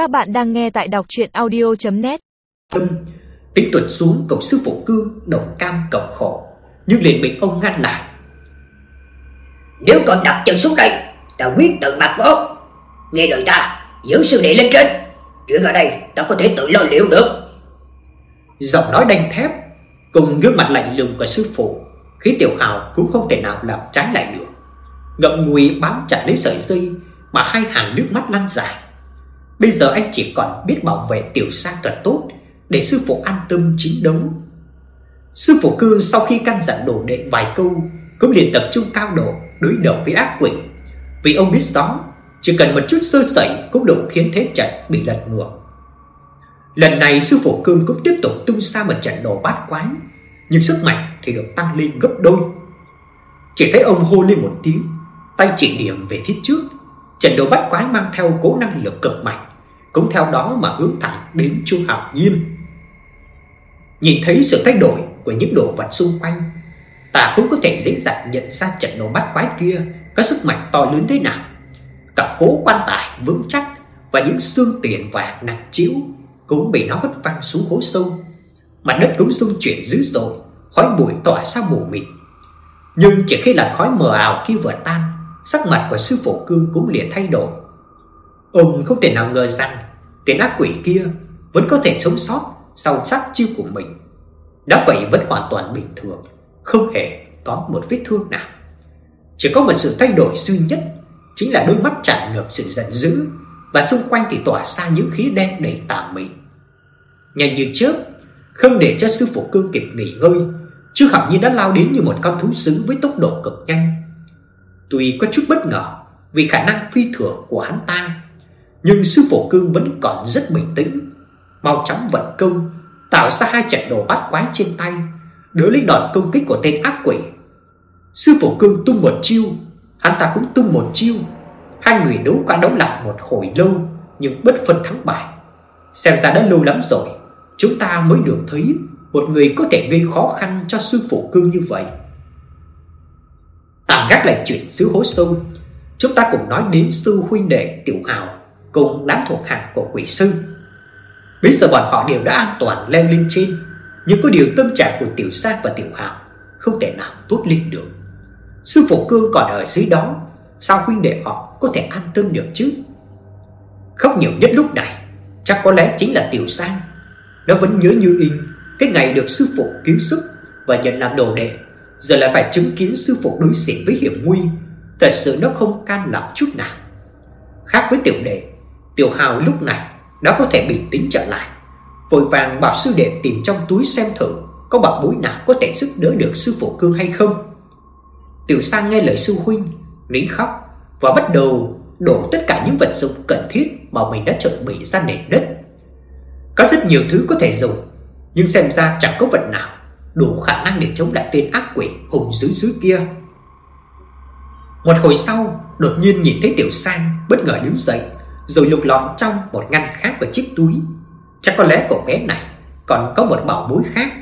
Các bạn đang nghe tại đọc chuyện audio.net Tâm tính tuột xuống cổng sư phụ cương đầu cam cổng khổ. Nhưng liền bị ông ngăn lại. Nếu còn đặt chân xuống đây Ta quyết tự mặt con Nghe lời ta Dẫn sư đệ lên trên. Chuyện ở đây ta có thể tự lo liệu được. Giọng nói đanh thép Cùng gương mặt lạnh lùng của sư phụ Khí tiểu hào cũng không thể nào làm trái lại được. Ngậm ngùi bám chặt lấy sợi dây Mà hai hàng nước mắt lăn dài Bây giờ anh chỉ còn biết bảo vệ tiểu sang thật tốt Để sư phụ an tâm chiến đấu. Sư phụ cương sau khi căn dặn đồ đệ vài câu, Cũng liền tập trung cao độ đối đầu với ác quỷ. Vì ông biết rõ, Chỉ cần một chút sơ sẩy cũng đủ khiến thế trận bị lật ngược. Lần này sư phụ cương cũng tiếp tục tung ra một trận đồ bát quái, Nhưng sức mạnh thì được tăng lên gấp đôi. Chỉ thấy ông hô lên một tiếng, Tay chỉ điểm về phía trước. Trận đồ bát quái mang theo cố năng lực cực mạnh cũng theo đó mà hướng thẳng đến Chu Hạo Nhiên. Nhìn thấy sự thay đổi của những đồ vật xung quanh, ta cũng có thể dễ dàng nhận ra trận đồ bắt quái kia có sức mạnh to lớn thế nào. Cặp cố quan tài vững chắc và những xương tiền vàng nặng chiếu cũng bị nó hất văng xuống hố sâu. Mặt đất cũng rung chuyển dữ dội, khói bụi tỏa ra mù mịt. Nhưng chỉ khi làn khói mờ ảo kia vừa tan, sắc mặt của sư phụ cương cũng liền thay đổi. Ông không thể nào ngờ rằng tên ác quỷ kia vẫn có thể sống sót sau sát chiêu của mình. Đã vậy vẫn hoàn toàn bình thường, không hề có một vết thương nào. Chỉ có một sự thay đổi duy nhất, chính là đôi mắt tràn ngập sự giận dữ và xung quanh thì tỏa ra những khí đen đầy tà mị. Nhanh như chớp, không để cho sư phụ cương kịp nghỉ ngơi, Trương Hạo Nhiên đã lao đến như một con thú dữ với tốc độ cực nhanh. Tuy có chút bất ngờ vì khả năng phi thường của hắn ta, nhưng sư phụ cương vẫn còn rất bình tĩnh, mau chóng vận công, tạo ra hai trận đồ bát quái trên tay, đỡ lấy đòn công kích của tên ác quỷ. Sư phụ cương tung một chiêu, hắn ta cũng tung một chiêu. Hai người đấu qua đấu lại một hồi lâu nhưng bất phân thắng bại. Xem ra đã lâu lắm rồi, chúng ta mới được thấy một người có thể gây khó khăn cho sư phụ cương như vậy. Tạm gác lại chuyện xứ hố sâu, chúng ta cùng nói đến sư huynh đệ Tiểu Hào cùng đám thuộc hạ của quỷ sư. Bây giờ bọn họ đều đã an toàn leo lên trên, nhưng có điều tâm trạng của Tiểu Sang và Tiểu Hạo không thể nào tốt lên được. Sư phụ Cương còn ở dưới đó, sao huynh đệ họ có thể an tâm được chứ? Khóc nhiều nhất lúc này, chắc có lẽ chính là Tiểu Sang. Nó vẫn nhớ như in cái ngày được sư phụ cứu giúp và nhận làm đồ đệ, giờ lại phải chứng kiến sư phụ đối diện với hiểm nguy, thật sự nó không can lòng chút nào. Khác với tiểu đệ, Tiểu Hào lúc này đã có thể bình tĩnh trở lại, vội vàng bảo sư đệ tìm trong túi xem thử có bạc bối nào có thể giúp đỡ được sư phụ cương hay không. Tiểu Sang nghe lời sư huynh, nín khóc và bắt đầu đổ tất cả những vật dụng cần thiết mà mình đã chuẩn bị ra nền đất. Có rất nhiều thứ có thể dùng, nhưng xem ra chẳng có vật nào đủ khả năng để chống lại tên ác quỷ hùng dữ dữ kia. Một hồi sau, đột nhiên nhìn thấy Tiểu Sang bất ngờ đứng dậy, rồi lục lọi trong một ngăn khác của chiếc túi. Chắc có lẽ cậu bé này còn có một bảo bối khác.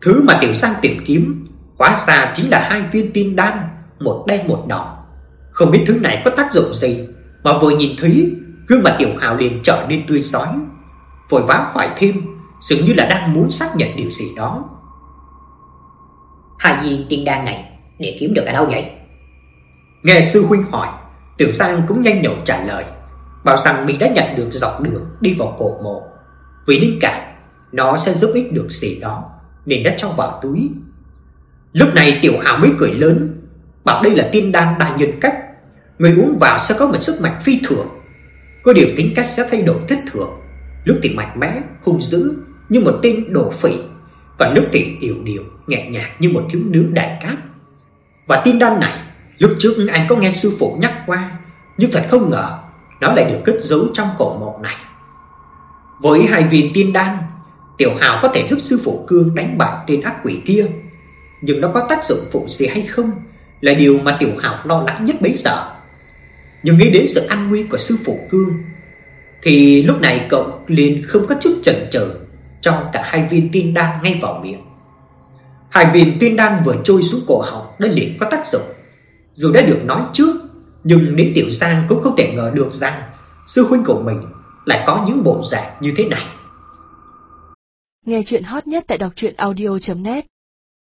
Thứ mà Tiểu Sang tìm kiếm hóa ra chính là hai viên tin đan, một đen một đỏ. Không biết thứ này có tác dụng gì, mà vừa nhìn thấy, gương mặt Tiểu Hào liền trở nên tươi rói. Vội vã hỏi thêm, dường như là đang muốn xác nhận điều gì đó. Hai viên tiên đan này để kiếm được ở đâu vậy? Nghe sư huynh hỏi, Tiểu Sang cũng nhanh nhậu trả lời, bảo rằng mình đã nhận được dọc đường đi vào cổ mộ. Vì linh cảm nó sẽ giúp ích được gì đó nên đã cho vào túi. Lúc này Tiểu Hào mới cười lớn, bảo đây là tiên đan đa nhân cách, người uống vào sẽ có một sức mạnh phi thường. Có điều tính cách sẽ thay đổi thất thường, lúc thì mạnh mẽ, hung dữ như một tên đồ phỉ, còn lúc thì yếu điệu, nhẹ nhàng như một thiếu nữ đại cát. Và tiên đan này Lúc trước anh có nghe sư phụ nhắc qua Nhưng thật không ngờ nó lại được cất giấu trong cổ mộ này. Với hai viên tiên đan Tiểu Hào có thể giúp sư phụ Cương đánh bại tên ác quỷ kia. Nhưng nó có tác dụng phụ gì hay không Là điều mà Tiểu Hào lo lắng nhất bấy giờ. Nhưng nghĩ đến sự an nguy của sư phụ Cương Thì lúc này cậu liền không có chút chần chừ, Cho cả hai viên tiên đan ngay vào miệng. Hai viên tiên đan vừa trôi xuống cổ họng Đã liền có tác dụng. Dù đã được nói trước, nhưng Lý Tiểu Giang cũng không thể ngờ được rằng sư huynh của mình lại có những bộ dạng như thế này. Nghe chuyện hot nhất tại đọc truyện audio.net